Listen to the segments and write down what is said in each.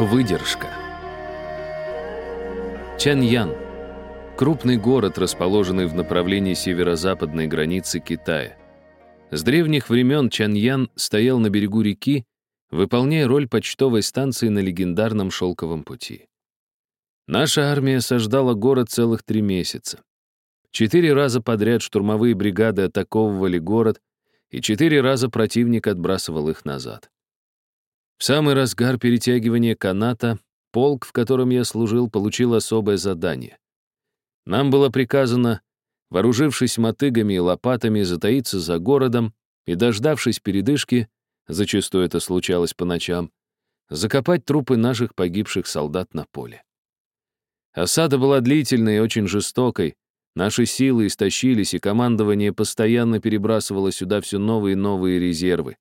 Выдержка. Чаньян. Крупный город, расположенный в направлении северо-западной границы Китая. С древних времен Чаньян стоял на берегу реки, выполняя роль почтовой станции на легендарном шелковом пути. Наша армия осаждала город целых три месяца. Четыре раза подряд штурмовые бригады атаковывали город, и четыре раза противник отбрасывал их назад. В самый разгар перетягивания каната полк, в котором я служил, получил особое задание. Нам было приказано, вооружившись мотыгами и лопатами, затаиться за городом и, дождавшись передышки, зачастую это случалось по ночам, закопать трупы наших погибших солдат на поле. Осада была длительной и очень жестокой, наши силы истощились, и командование постоянно перебрасывало сюда все новые и новые резервы.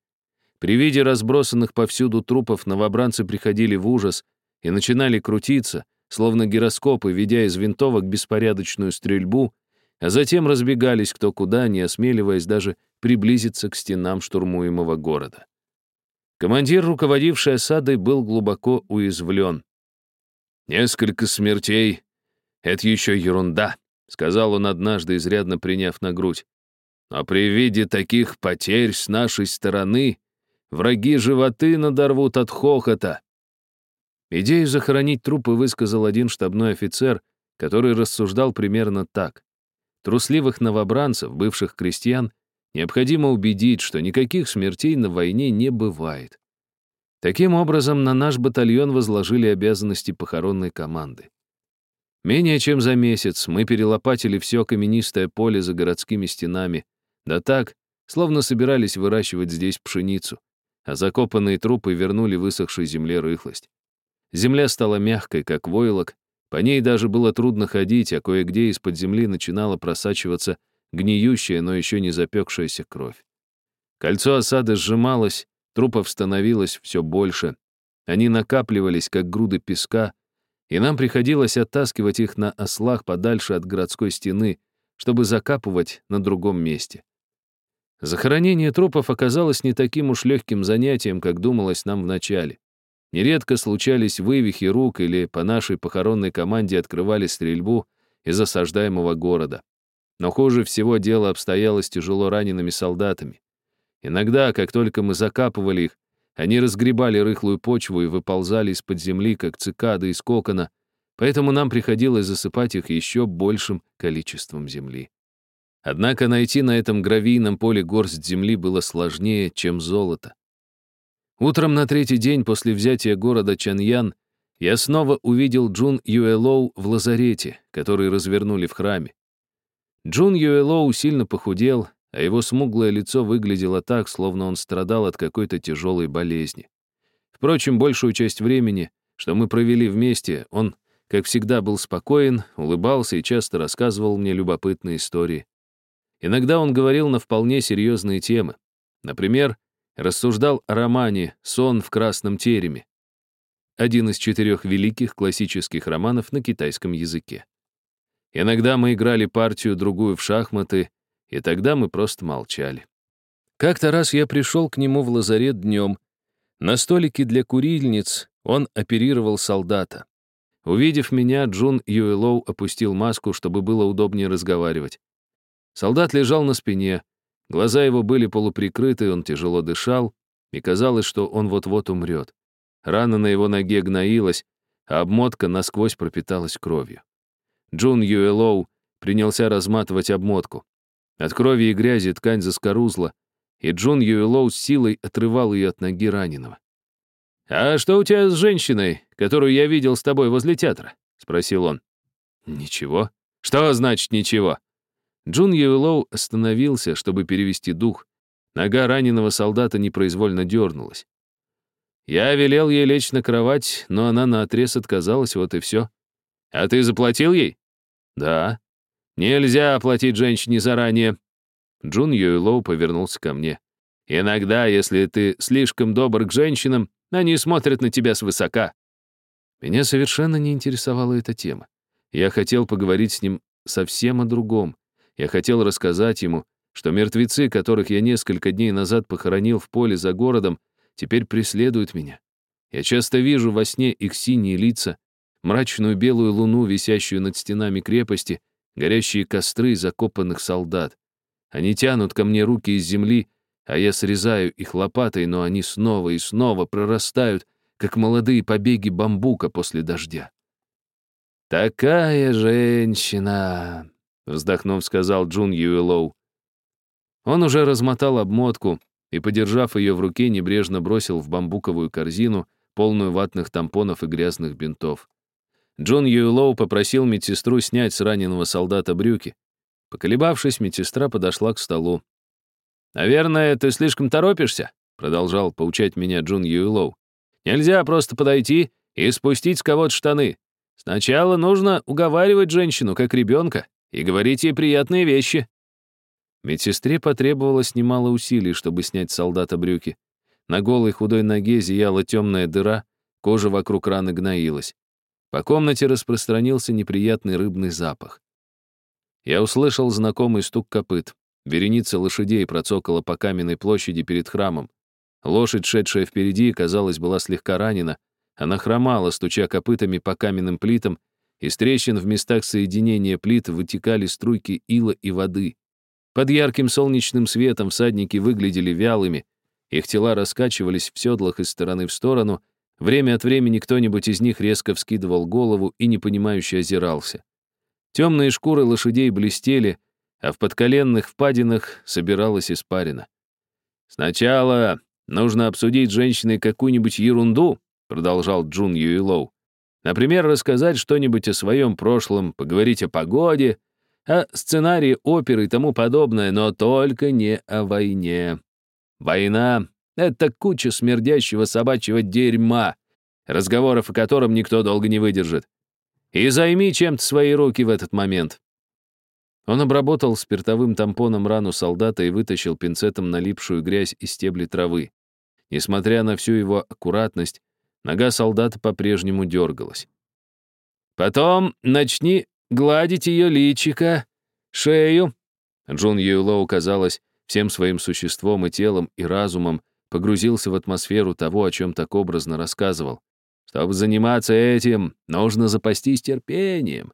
При виде разбросанных повсюду трупов новобранцы приходили в ужас и начинали крутиться, словно гироскопы, ведя из винтовок беспорядочную стрельбу, а затем разбегались кто куда, не осмеливаясь даже приблизиться к стенам штурмуемого города. Командир, руководивший осадой, был глубоко уязвлен. «Несколько смертей — это еще ерунда», — сказал он однажды, изрядно приняв на грудь. «Но при виде таких потерь с нашей стороны Враги животы надорвут от хохота. Идею захоронить трупы высказал один штабной офицер, который рассуждал примерно так. Трусливых новобранцев, бывших крестьян, необходимо убедить, что никаких смертей на войне не бывает. Таким образом, на наш батальон возложили обязанности похоронной команды. Менее чем за месяц мы перелопатили все каменистое поле за городскими стенами, да так, словно собирались выращивать здесь пшеницу а закопанные трупы вернули высохшей земле рыхлость. Земля стала мягкой, как войлок, по ней даже было трудно ходить, а кое-где из-под земли начинала просачиваться гниющая, но еще не запекшаяся кровь. Кольцо осады сжималось, трупов становилось все больше. Они накапливались, как груды песка, и нам приходилось оттаскивать их на ослах подальше от городской стены, чтобы закапывать на другом месте. Захоронение трупов оказалось не таким уж легким занятием, как думалось нам вначале. Нередко случались вывихи рук или по нашей похоронной команде открывали стрельбу из осаждаемого города. Но хуже всего дело обстояло с тяжело ранеными солдатами. Иногда, как только мы закапывали их, они разгребали рыхлую почву и выползали из-под земли, как цикады из кокона, поэтому нам приходилось засыпать их еще большим количеством земли. Однако найти на этом гравийном поле горсть земли было сложнее, чем золото. Утром на третий день после взятия города Чаньян я снова увидел Джун Юэлоу в лазарете, который развернули в храме. Джун Юэлоу сильно похудел, а его смуглое лицо выглядело так, словно он страдал от какой-то тяжелой болезни. Впрочем, большую часть времени, что мы провели вместе, он, как всегда, был спокоен, улыбался и часто рассказывал мне любопытные истории. Иногда он говорил на вполне серьезные темы. Например, рассуждал о романе «Сон в красном тереме», один из четырех великих классических романов на китайском языке. Иногда мы играли партию-другую в шахматы, и тогда мы просто молчали. Как-то раз я пришел к нему в лазарет днем. На столике для курильниц он оперировал солдата. Увидев меня, Джун Юэлоу опустил маску, чтобы было удобнее разговаривать. Солдат лежал на спине, глаза его были полуприкрыты, он тяжело дышал, и казалось, что он вот-вот умрет. Рана на его ноге гноилась, а обмотка насквозь пропиталась кровью. Джун Юэлоу принялся разматывать обмотку. От крови и грязи ткань заскорузла, и Джун Юэлоу с силой отрывал ее от ноги раненого. «А что у тебя с женщиной, которую я видел с тобой возле театра?» — спросил он. «Ничего». «Что значит ничего?» Джун Юэлоу остановился, чтобы перевести дух. Нога раненого солдата непроизвольно дернулась. Я велел ей лечь на кровать, но она наотрез отказалась, вот и все. А ты заплатил ей? Да. Нельзя оплатить женщине заранее. Джун Юэлоу повернулся ко мне. Иногда, если ты слишком добр к женщинам, они смотрят на тебя свысока. Меня совершенно не интересовала эта тема. Я хотел поговорить с ним совсем о другом. Я хотел рассказать ему, что мертвецы, которых я несколько дней назад похоронил в поле за городом, теперь преследуют меня. Я часто вижу во сне их синие лица, мрачную белую луну, висящую над стенами крепости, горящие костры закопанных солдат. Они тянут ко мне руки из земли, а я срезаю их лопатой, но они снова и снова прорастают, как молодые побеги бамбука после дождя. «Такая женщина!» — вздохнув, сказал Джун Юэлоу. Он уже размотал обмотку и, подержав ее в руке, небрежно бросил в бамбуковую корзину, полную ватных тампонов и грязных бинтов. Джон Юэлоу попросил медсестру снять с раненого солдата брюки. Поколебавшись, медсестра подошла к столу. «Наверное, ты слишком торопишься?» — продолжал поучать меня Джун Юэлоу. «Нельзя просто подойти и спустить с кого-то штаны. Сначала нужно уговаривать женщину, как ребенка, и говорить ей приятные вещи». Медсестре потребовалось немало усилий, чтобы снять солдата брюки. На голой худой ноге зияла темная дыра, кожа вокруг раны гноилась. По комнате распространился неприятный рыбный запах. Я услышал знакомый стук копыт. Вереница лошадей процокала по каменной площади перед храмом. Лошадь, шедшая впереди, казалось, была слегка ранена. Она хромала, стуча копытами по каменным плитам, из трещин в местах соединения плит вытекали струйки ила и воды. Под ярким солнечным светом всадники выглядели вялыми, их тела раскачивались в седлах из стороны в сторону, время от времени кто-нибудь из них резко вскидывал голову и непонимающе озирался. Темные шкуры лошадей блестели, а в подколенных впадинах собиралась испарина. «Сначала нужно обсудить с женщиной какую-нибудь ерунду», продолжал Джун Юилоу. «Например, рассказать что-нибудь о своем прошлом, поговорить о погоде, о сценарии оперы и тому подобное, но только не о войне. Война — это куча смердящего собачьего дерьма, разговоров о котором никто долго не выдержит. И займи чем-то свои руки в этот момент». Он обработал спиртовым тампоном рану солдата и вытащил пинцетом налипшую грязь из стебли травы. Несмотря на всю его аккуратность, нога солдата по-прежнему дергалась. «Потом начни гладить ее личико, шею». Джун Юйлоу, казалось, всем своим существом и телом, и разумом погрузился в атмосферу того, о чем так образно рассказывал. Чтобы заниматься этим, нужно запастись терпением.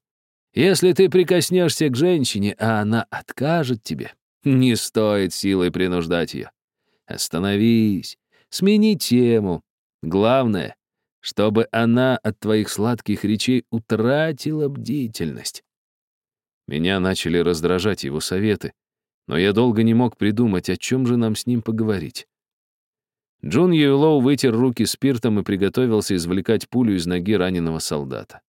Если ты прикоснешься к женщине, а она откажет тебе, не стоит силой принуждать ее. Остановись, смени тему. Главное, чтобы она от твоих сладких речей утратила бдительность. Меня начали раздражать его советы, но я долго не мог придумать, о чем же нам с ним поговорить. Джун Юэлоу вытер руки спиртом и приготовился извлекать пулю из ноги раненого солдата.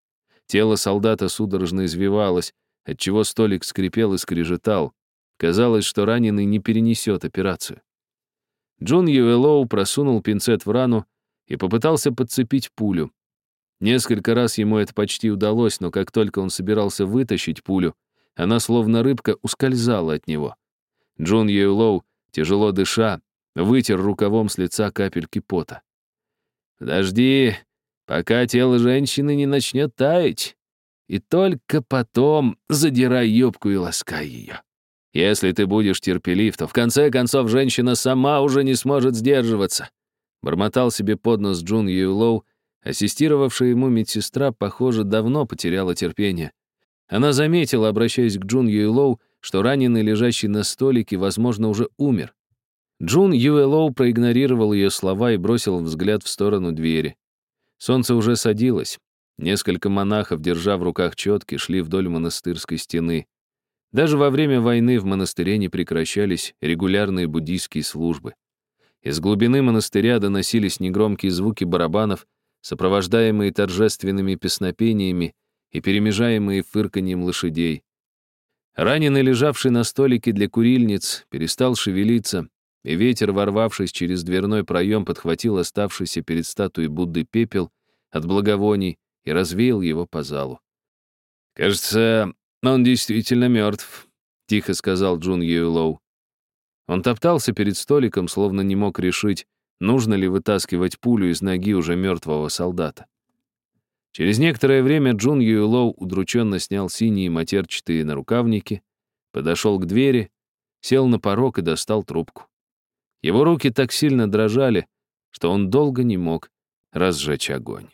Тело солдата судорожно извивалось, отчего столик скрипел и скрежетал. Казалось, что раненый не перенесет операцию. Джун Юэлоу просунул пинцет в рану и попытался подцепить пулю. Несколько раз ему это почти удалось, но как только он собирался вытащить пулю, она, словно рыбка, ускользала от него. Джун Юэлоу, тяжело дыша, вытер рукавом с лица капельки пота. «Подожди, пока тело женщины не начнет таять, и только потом задирай юбку и ласкай ее. Если ты будешь терпелив, то в конце концов женщина сама уже не сможет сдерживаться». Бормотал себе под нос Джун Юлоу, ассистировавшая ему медсестра, похоже, давно потеряла терпение. Она заметила, обращаясь к Джун Юэлоу, что раненый, лежащий на столике, возможно, уже умер. Джун Юэлоу проигнорировал ее слова и бросил взгляд в сторону двери. Солнце уже садилось. Несколько монахов, держа в руках четки, шли вдоль монастырской стены. Даже во время войны в монастыре не прекращались регулярные буддийские службы. Из глубины монастыря доносились негромкие звуки барабанов, сопровождаемые торжественными песнопениями и перемежаемые фырканьем лошадей. Раненый, лежавший на столике для курильниц, перестал шевелиться, и ветер, ворвавшись через дверной проем, подхватил оставшийся перед статуей Будды пепел от благовоний и развеял его по залу. «Кажется, он действительно мертв», — тихо сказал Джун Юэлоу. Он топтался перед столиком, словно не мог решить, нужно ли вытаскивать пулю из ноги уже мертвого солдата. Через некоторое время Джун Юэлоу удрученно снял синие матерчатые нарукавники, подошел к двери, сел на порог и достал трубку. Его руки так сильно дрожали, что он долго не мог разжечь огонь.